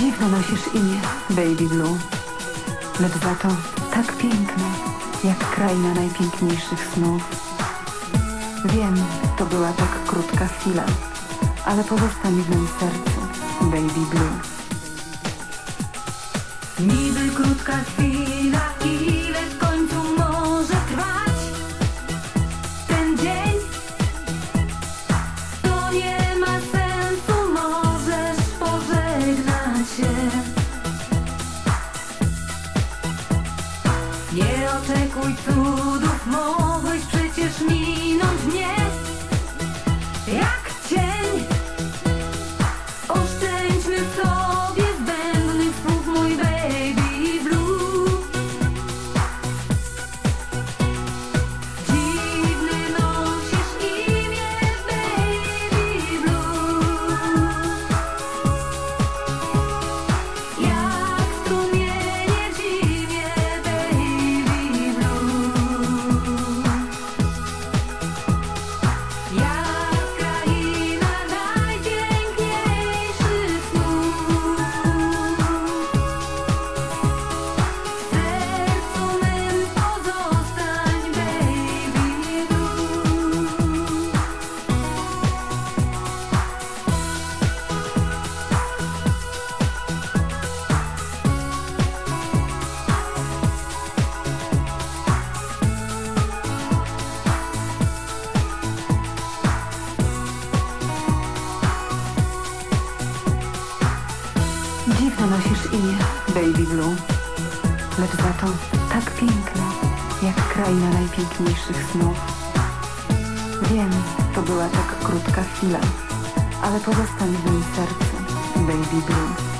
Dziwne nosisz imię, Baby Blue, lecz za to tak piękne, jak kraina najpiękniejszych snów. Wiem, to była tak krótka chwila, ale pozostań w mym sercu, Baby Blue. Niby krótka chwila, oczekuj cudów, mogłeś przecież minąć mnie Dziwne nosisz imię, Baby Blue, lecz za to tak piękne, jak kraina najpiękniejszych snów. Wiem, to była tak krótka chwila, ale pozostań w mym sercu, Baby Blue.